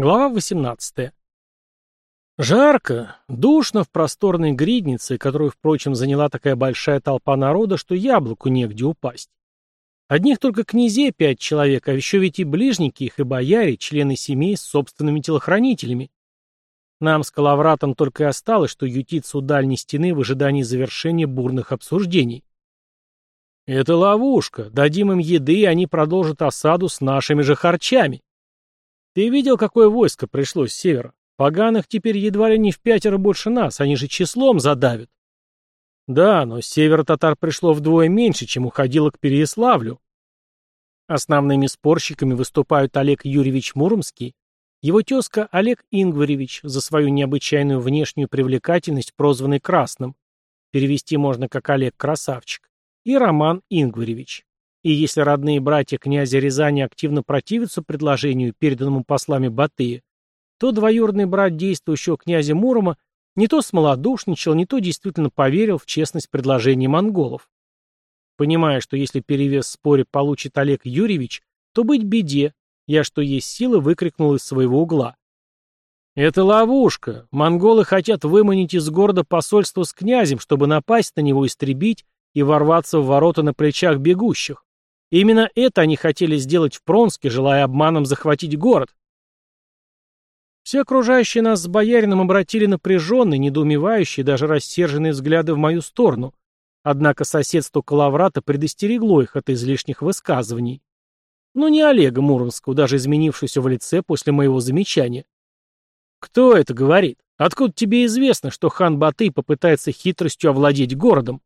Глава 18. Жарко, душно в просторной гриднице, которую, впрочем, заняла такая большая толпа народа, что яблоку негде упасть. Одних только князей пять человек, а еще ведь и ближники их, и бояре, члены семей с собственными телохранителями. Нам с Калавратом только и осталось, что ютиться у дальней стены в ожидании завершения бурных обсуждений. Это ловушка. Дадим им еды, и они продолжат осаду с нашими же харчами. Ты видел, какое войско пришло с севера? Поганых теперь едва ли не в пятеро больше нас, они же числом задавят. Да, но с севера татар пришло вдвое меньше, чем уходило к Переяславлю. Основными спорщиками выступают Олег Юрьевич Муромский, его тезка Олег Ингваревич, за свою необычайную внешнюю привлекательность, прозванный Красным, перевести можно как Олег Красавчик, и Роман Ингваревич. И если родные братья князя Рязани активно противятся предложению, переданному послами Батыя, то двоюродный брат действующего князя Мурома не то смолодушничал, не то действительно поверил в честность предложения монголов. Понимая, что если перевес в споре получит Олег Юрьевич, то быть беде, я что есть силы выкрикнул из своего угла. «Это ловушка. Монголы хотят выманить из города посольство с князем, чтобы напасть на него, истребить и ворваться в ворота на плечах бегущих. Именно это они хотели сделать в Пронске, желая обманом захватить город. Все окружающие нас с боярином обратили напряженные, недоумевающие, даже рассерженные взгляды в мою сторону. Однако соседство Калаврата предостерегло их от излишних высказываний. Но не Олега Муромского, даже изменившегося в лице после моего замечания. «Кто это говорит? Откуда тебе известно, что хан Батый попытается хитростью овладеть городом?»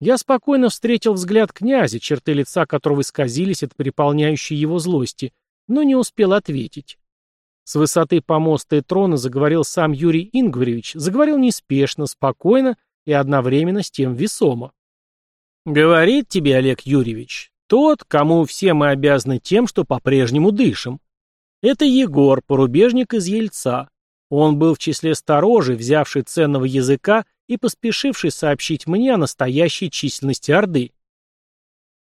Я спокойно встретил взгляд князя, черты лица которого исказились от переполняющей его злости, но не успел ответить. С высоты помоста и трона заговорил сам Юрий Ингваревич, заговорил неспешно, спокойно и одновременно с тем весомо. «Говорит тебе, Олег Юрьевич, тот, кому все мы обязаны тем, что по-прежнему дышим. Это Егор, порубежник из Ельца. Он был в числе сторожей, взявший ценного языка и поспешивший сообщить мне о настоящей численности Орды.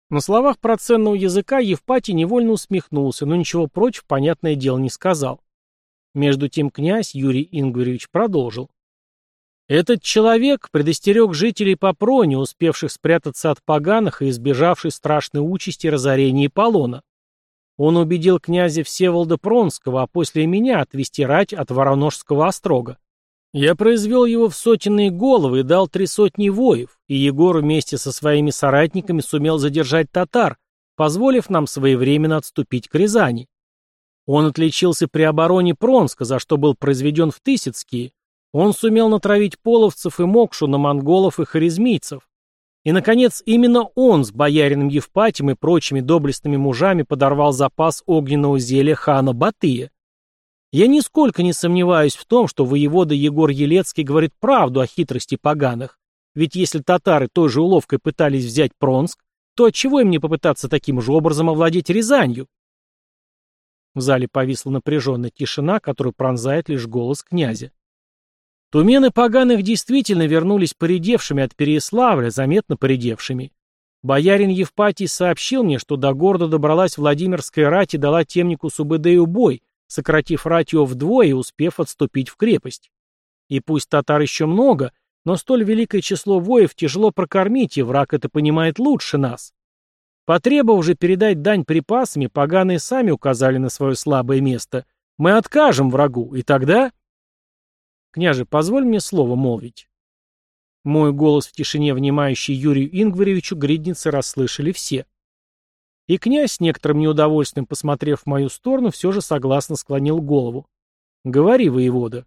На словах про ценного языка Евпатий невольно усмехнулся, но ничего против, понятное дело, не сказал. Между тем князь Юрий Ингваревич продолжил. Этот человек предостерег жителей Попрони, успевших спрятаться от поганых и избежавших страшной участи разорения полона. Он убедил князя Всеволода Пронского, а после меня отвести рать от Вороножского острога. Я произвел его в сотенные головы и дал три сотни воев, и Егор вместе со своими соратниками сумел задержать татар, позволив нам своевременно отступить к Рязани. Он отличился при обороне Пронска, за что был произведен в Тысяцкие. Он сумел натравить половцев и мокшу на монголов и харизмийцев. И, наконец, именно он с боярином Евпатием и прочими доблестными мужами подорвал запас огненного зелья хана Батыя. Я нисколько не сомневаюсь в том, что воевода Егор Елецкий говорит правду о хитрости поганых. Ведь если татары той же уловкой пытались взять Пронск, то отчего им не попытаться таким же образом овладеть Рязанью? В зале повисла напряженная тишина, которую пронзает лишь голос князя. Тумены поганых действительно вернулись поредевшими от Переяславля, заметно поредевшими. Боярин Евпатий сообщил мне, что до города добралась Владимирская рать и дала темнику Субэдею бой, сократив рать его вдвое и успев отступить в крепость. И пусть татар еще много, но столь великое число воев тяжело прокормить, и враг это понимает лучше нас. Потребовав же передать дань припасами, поганые сами указали на свое слабое место. Мы откажем врагу, и тогда... Княже, позволь мне слово молвить. Мой голос в тишине, внимающий Юрию Ингваревичу, гридницы расслышали все. И князь, с некоторым неудовольствием посмотрев в мою сторону, все же согласно склонил голову. «Говори, воевода».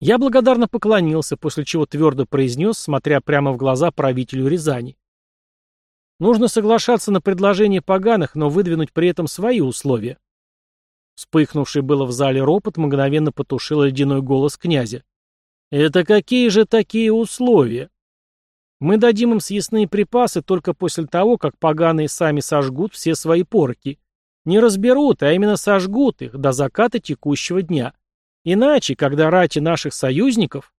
Я благодарно поклонился, после чего твердо произнес, смотря прямо в глаза правителю Рязани. Нужно соглашаться на предложение поганых, но выдвинуть при этом свои условия. Вспыхнувший было в зале ропот мгновенно потушил ледяной голос князя. «Это какие же такие условия?» Мы дадим им съестные припасы только после того, как поганые сами сожгут все свои порки. Не разберут, а именно сожгут их до заката текущего дня. Иначе, когда рати наших союзников...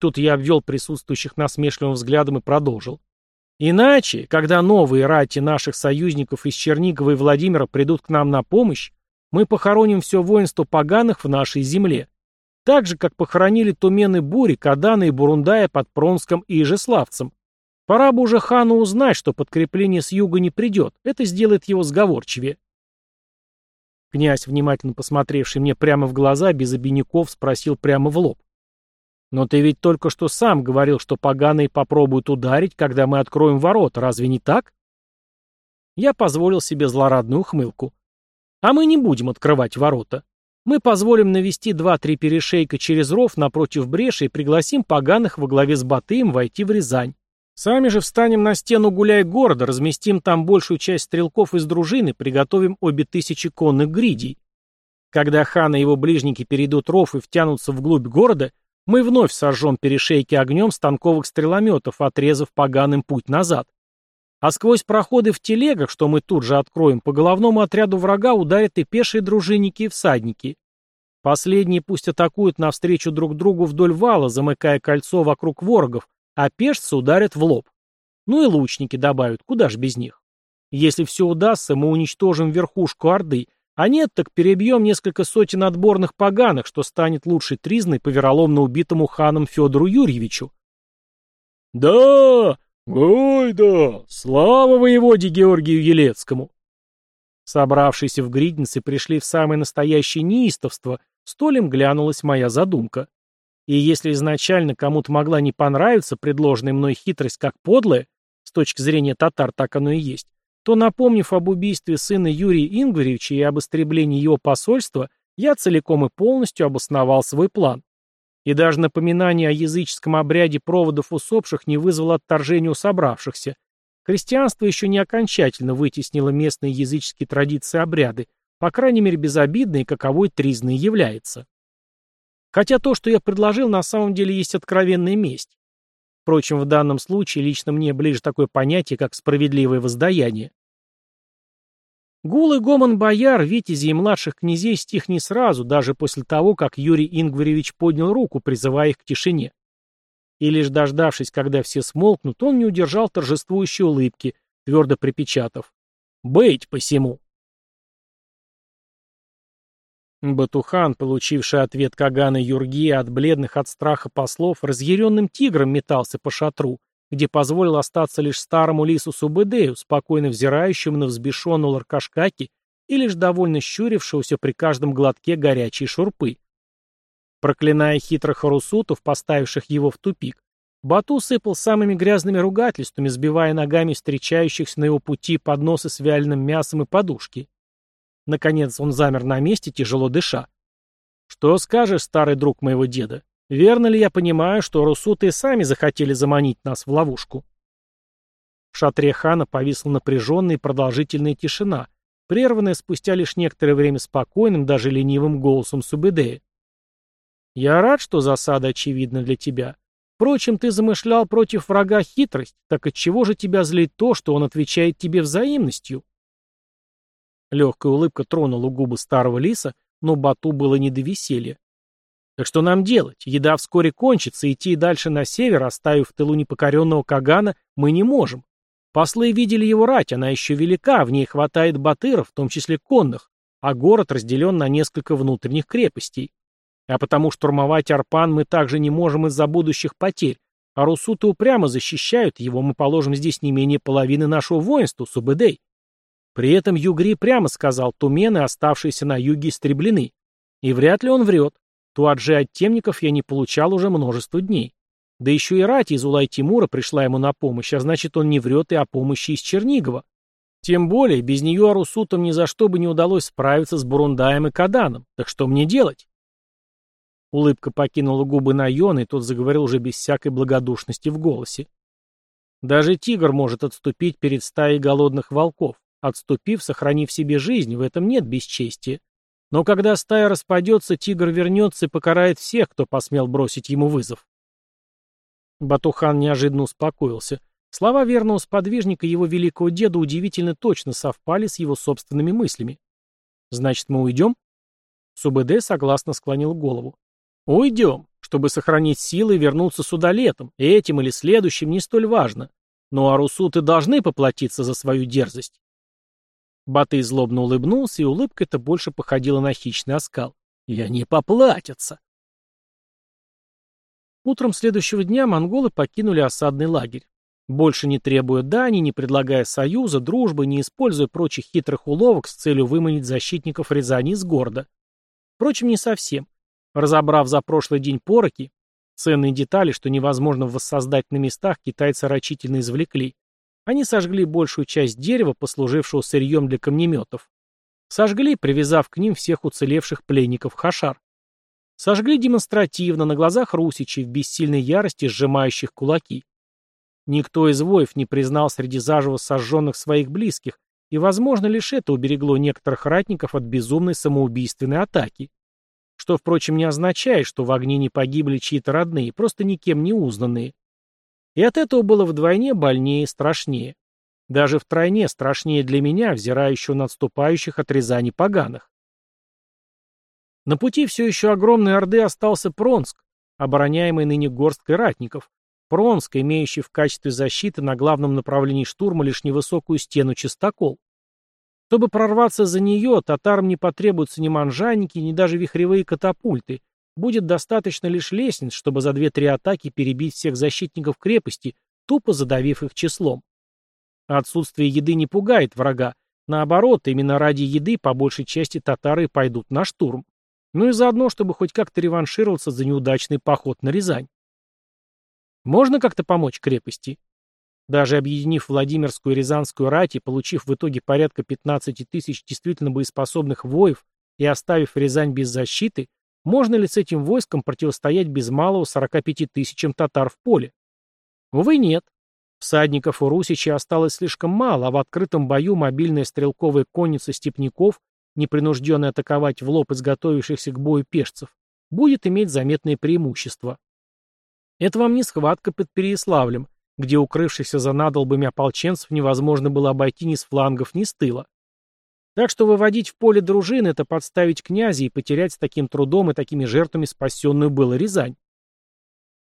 Тут я обвел присутствующих насмешливым взглядом и продолжил. Иначе, когда новые рати наших союзников из Чернигова и Владимира придут к нам на помощь, Мы похороним все воинство поганых в нашей земле. Так же, как похоронили тумены Бури, Кадана и Бурундая под Пронском и Ижеславцем. Пора бы уже хану узнать, что подкрепление с юга не придет. Это сделает его сговорчивее. Князь, внимательно посмотревший мне прямо в глаза, без обиняков, спросил прямо в лоб. «Но ты ведь только что сам говорил, что поганые попробуют ударить, когда мы откроем ворота, разве не так?» Я позволил себе злорадную ухмылку. «А мы не будем открывать ворота. Мы позволим навести два-три перешейка через ров напротив бреши и пригласим поганых во главе с Батыем войти в Рязань. Сами же встанем на стену гуляй города, разместим там большую часть стрелков из дружины, приготовим обе тысячи конных гридей. Когда хан и его ближники перейдут ров и втянутся вглубь города, мы вновь сожжем перешейки огнем станковых стрелометов, отрезав поганым путь назад. А сквозь проходы в телегах, что мы тут же откроем, по головному отряду врага ударят и пешие дружинники и всадники. Последние пусть атакуют навстречу друг другу вдоль вала, замыкая кольцо вокруг ворогов, а пешцы ударят в лоб. Ну и лучники добавят, куда ж без них. Если все удастся, мы уничтожим верхушку Орды, а нет, так перебьем несколько сотен отборных поганых, что станет лучшей тризной по вероломно убитому ханом Федору Юрьевичу. «Да! Ой, да! Слава воеводе Георгию Елецкому!» Собравшиеся в гриднице пришли в самое настоящее неистовство, столем глянулась моя задумка. И если изначально кому-то могла не понравиться предложенная мной хитрость как подлая, с точки зрения татар так оно и есть, то, напомнив об убийстве сына Юрия Ингваревича и об истреблении его посольства, я целиком и полностью обосновал свой план. И даже напоминание о языческом обряде проводов усопших не вызвало отторжения у собравшихся. Христианство еще не окончательно вытеснило местные языческие традиции обряды, по крайней мере безобидной, каковой тризной является. Хотя то, что я предложил, на самом деле есть откровенная месть. Впрочем, в данном случае лично мне ближе такое понятие, как справедливое воздаяние. Гул и гомон бояр, витязей и младших князей стих не сразу, даже после того, как Юрий Ингваревич поднял руку, призывая их к тишине. И лишь дождавшись, когда все смолкнут, он не удержал торжествующей улыбки, твердо припечатав «Быть посему!». Батухан, получивший ответ Кагана Юрги от бледных от страха послов, разъяренным тигром метался по шатру, где позволил остаться лишь старому лису Субэдею, спокойно взирающему на взбешенного Ларкашкаки и лишь довольно щурившегося при каждом глотке горячей шурпы. Проклиная хитрых харусутов, поставивших его в тупик, Бату сыпал самыми грязными ругательствами, сбивая ногами встречающихся на его пути подносы с вяленым мясом и подушки. Наконец он замер на месте, тяжело дыша. «Что скажешь, старый друг моего деда? Верно ли я понимаю, что русуты сами захотели заманить нас в ловушку?» В шатре хана повисла напряженная и продолжительная тишина, прерванная спустя лишь некоторое время спокойным, даже ленивым голосом Субэдея. «Я рад, что засада очевидна для тебя. Впрочем, ты замышлял против врага хитрость, так отчего же тебя злит то, что он отвечает тебе взаимностью?» Легкая улыбка тронула губы старого лиса, но Бату было не до веселья. Так что нам делать? Еда вскоре кончится, идти дальше на север, оставив в тылу непокоренного Кагана, мы не можем. Послы видели его рать, она еще велика, в ней хватает батыров, в том числе конных, а город разделен на несколько внутренних крепостей. А потому штурмовать Арпан мы также не можем из-за будущих потерь, а русуты упрямо защищают его, мы положим здесь не менее половины нашего воинства, Субэдэй. При этом Югри прямо сказал, тумены, оставшиеся на юге, истреблены. И вряд ли он врет. Туаджи от темников я не получал уже множество дней. Да еще и Рати из Улай-Тимура пришла ему на помощь, а значит, он не врет и о помощи из Чернигова. Тем более, без нее Арусутам ни за что бы не удалось справиться с Бурундаем и Каданом. Так что мне делать? Улыбка покинула губы Найона, и тот заговорил уже без всякой благодушности в голосе. Даже тигр может отступить перед стаей голодных волков. Отступив, сохранив себе жизнь, в этом нет бесчестия. Но когда стая распадется, тигр вернется и покарает всех, кто посмел бросить ему вызов. Батухан неожиданно успокоился. Слова верного сподвижника его великого деда удивительно точно совпали с его собственными мыслями. «Значит, мы уйдем?» Субэдэ согласно склонил голову. «Уйдем, чтобы сохранить силы и вернуться сюда летом. Этим или следующим не столь важно. Но арусуты должны поплатиться за свою дерзость. Батый злобно улыбнулся, и улыбка эта больше походила на хищный оскал. «И они поплатятся!» Утром следующего дня монголы покинули осадный лагерь. Больше не требуя дани, не предлагая союза, дружбы, не используя прочих хитрых уловок с целью выманить защитников Рязани из города. Впрочем, не совсем. Разобрав за прошлый день пороки, ценные детали, что невозможно воссоздать на местах, китайцы рачительно извлекли. Они сожгли большую часть дерева, послужившего сырьем для камнеметов. Сожгли, привязав к ним всех уцелевших пленников Хашар. Сожгли демонстративно, на глазах русичей, в бессильной ярости сжимающих кулаки. Никто из воев не признал среди заживо сожженных своих близких, и, возможно, лишь это уберегло некоторых ратников от безумной самоубийственной атаки. Что, впрочем, не означает, что в огне не погибли чьи-то родные, просто никем не узнанные. И от этого было вдвойне больнее и страшнее. Даже втройне страшнее для меня, взирающего на отступающих от Рязани поганых. На пути все еще огромной Орды остался Пронск, обороняемый ныне горсткой ратников. Пронск, имеющий в качестве защиты на главном направлении штурма лишь невысокую стену чистокол. Чтобы прорваться за нее, татарам не потребуются ни манжаники, ни даже вихревые катапульты. Будет достаточно лишь лестниц, чтобы за две-три атаки перебить всех защитников крепости, тупо задавив их числом. Отсутствие еды не пугает врага. Наоборот, именно ради еды по большей части татары пойдут на штурм. Ну и заодно, чтобы хоть как-то реваншироваться за неудачный поход на Рязань. Можно как-то помочь крепости? Даже объединив Владимирскую и Рязанскую рать и получив в итоге порядка 15 тысяч действительно боеспособных воев и оставив Рязань без защиты, можно ли с этим войском противостоять без малого 45 тысячам татар в поле? Увы, нет. Всадников у Русича осталось слишком мало, а в открытом бою мобильная стрелковая конница степняков непринужденно атаковать в лоб изготовившихся к бою пешцев, будет иметь заметное преимущество. Это вам не схватка под Переяславлем, где укрывшихся за надолбами ополченцев невозможно было обойти ни с флангов, ни с тыла. Так что выводить в поле дружины – это подставить князя и потерять с таким трудом и такими жертвами спасенную было Рязань.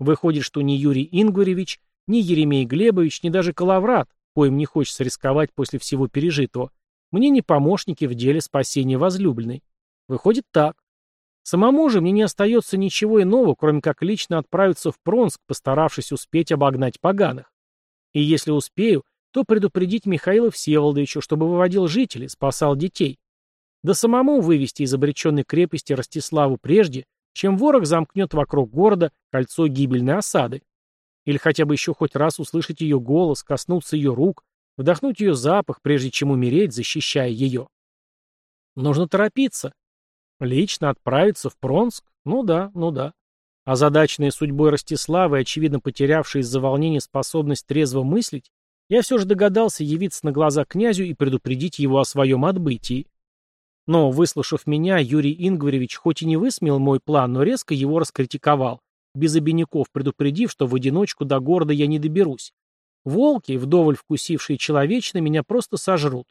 Выходит, что ни Юрий Ингваревич, ни Еремей Глебович, ни даже Калаврат, коим не хочется рисковать после всего пережитого, мне не помощники в деле спасения возлюбленной. Выходит так. Самому же мне не остается ничего иного, кроме как лично отправиться в Пронск, постаравшись успеть обогнать поганых. И если успею, то предупредить Михаила Всеволодовича, чтобы выводил жителей, спасал детей. Да самому вывести из обреченной крепости Ростиславу прежде, чем ворог замкнет вокруг города кольцо гибельной осады. Или хотя бы еще хоть раз услышать ее голос, коснуться ее рук, вдохнуть ее запах, прежде чем умереть, защищая ее. Нужно торопиться. Лично отправиться в Пронск? Ну да, ну да. Озадаченная судьбой Ростислава и, очевидно, потерявшая из-за волнения способность трезво мыслить, я все же догадался явиться на глаза князю и предупредить его о своем отбытии. Но, выслушав меня, Юрий Ингваревич хоть и не высмеял мой план, но резко его раскритиковал, без обиняков предупредив, что в одиночку до города я не доберусь, Волки, вдоволь вкусившие человечно, меня просто сожрут.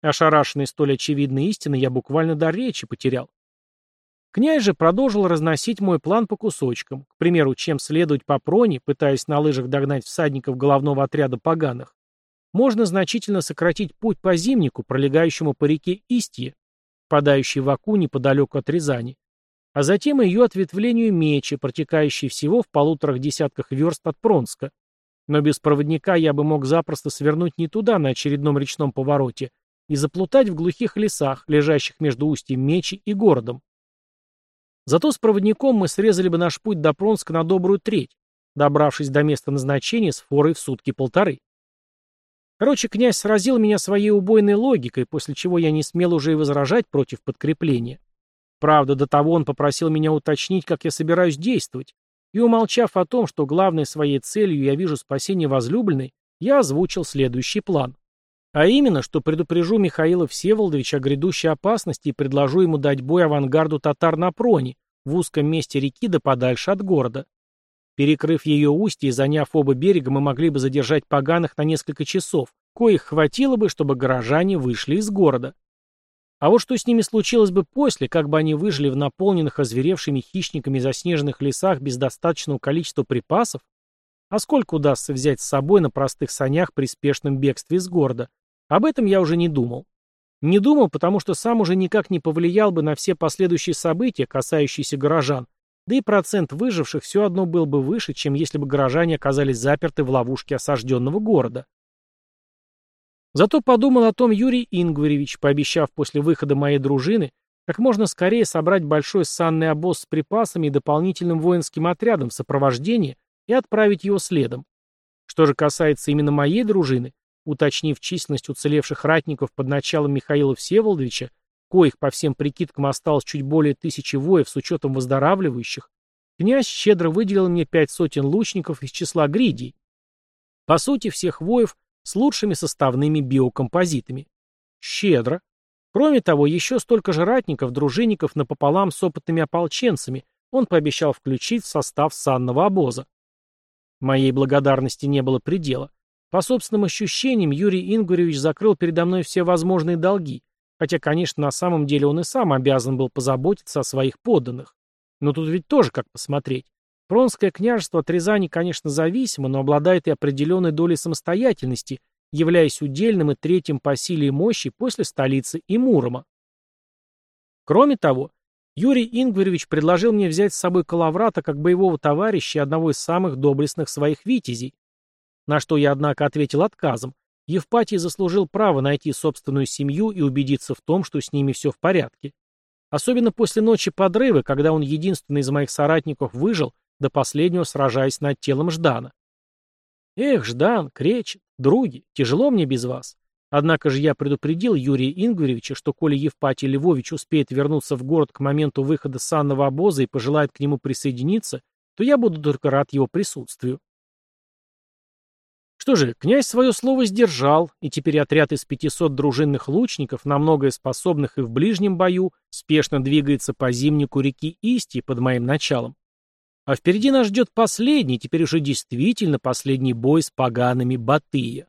Ошарашенный столь очевидной истиной, я буквально до речи потерял. Князь же продолжил разносить мой план по кусочкам. К примеру, чем следовать по проне, пытаясь на лыжах догнать всадников головного отряда поганых, можно значительно сократить путь по зимнику, пролегающему по реке Истье, впадающей в Аку неподалеку от Рязани, а затем ее ответвлению Мечи, протекающей всего в полуторах десятках верст от Пронска. Но без проводника я бы мог запросто свернуть не туда, на очередном речном повороте, и заплутать в глухих лесах, лежащих между устьем Мечи и городом. Зато с проводником мы срезали бы наш путь до Пронска на добрую треть, добравшись до места назначения с форой в сутки полторы. Короче, князь сразил меня своей убойной логикой, после чего я не смел уже и возражать против подкрепления. Правда, до того он попросил меня уточнить, как я собираюсь действовать, и, умолчав о том, что главной своей целью я вижу спасение возлюбленной, я озвучил следующий план. А именно, что предупрежу Михаила Всеволодовича о грядущей опасности и предложу ему дать бой авангарду татар на Проне, в узком месте реки да подальше от города. Перекрыв ее устье и заняв оба берега, мы могли бы задержать поганых на несколько часов, коих хватило бы, чтобы горожане вышли из города. А вот что с ними случилось бы после, как бы они выжили в наполненных озверевшими хищниками заснеженных лесах без достаточного количества припасов, а сколько удастся взять с собой на простых санях при спешном бегстве из города, об этом я уже не думал. Не думал, потому что сам уже никак не повлиял бы на все последующие события, касающиеся горожан, да и процент выживших все одно был бы выше, чем если бы горожане оказались заперты в ловушке осажденного города. Зато подумал о том Юрий Ингваревич, пообещав после выхода моей дружины как можно скорее собрать большой санный обоз с припасами и дополнительным воинским отрядом в сопровождении и отправить его следом. Что же касается именно моей дружины, уточнив численность уцелевших ратников под началом Михаила Всеволодовича, коих по всем прикидкам осталось чуть более тысячи воев с учетом выздоравливающих, князь щедро выделил мне пять сотен лучников из числа гридий. По сути, всех воев с лучшими составными биокомпозитами. Щедро. Кроме того, еще столько же ратников, дружинников напополам с опытными ополченцами он пообещал включить в состав санного обоза. Моей благодарности не было предела. По собственным ощущениям, Юрий Ингуревич закрыл передо мной все возможные долги, хотя, конечно, на самом деле он и сам обязан был позаботиться о своих подданных. Но тут ведь тоже как посмотреть. Пронское княжество от Рязани, конечно, зависимо, но обладает и определенной долей самостоятельности, являясь удельным и третьим по силе и мощи после столицы и Мурома. Кроме того, Юрий Ингваревич предложил мне взять с собой Калаврата как боевого товарища и одного из самых доблестных своих витязей. На что я, однако, ответил отказом. Евпатий заслужил право найти собственную семью и убедиться в том, что с ними все в порядке. Особенно после ночи подрыва, когда он единственный из моих соратников выжил, до последнего сражаясь над телом Ждана. Эх, Ждан, Кречет, други, тяжело мне без вас. Однако же я предупредил Юрия Ингваревича, что коли Евпатий Львович успеет вернуться в город к моменту выхода санного обоза и пожелает к нему присоединиться, то я буду только рад его присутствию. Что же, князь свое слово сдержал, и теперь отряд из 500 дружинных лучников, на многое способных и в ближнем бою, спешно двигается по зимнику реки Исти под моим началом. А впереди нас ждет последний, теперь уже действительно последний бой с погаными Батыя.